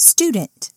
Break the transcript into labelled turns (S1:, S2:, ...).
S1: student.